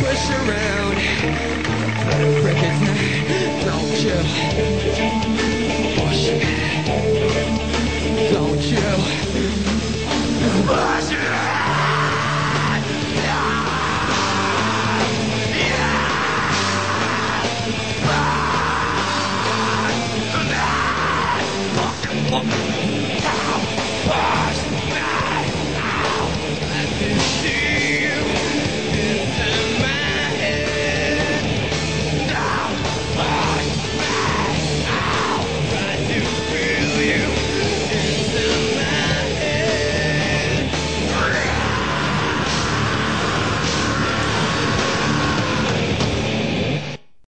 push around. Break it, don't you?